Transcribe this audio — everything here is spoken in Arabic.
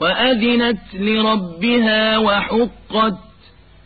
وأذنت لربها وحقت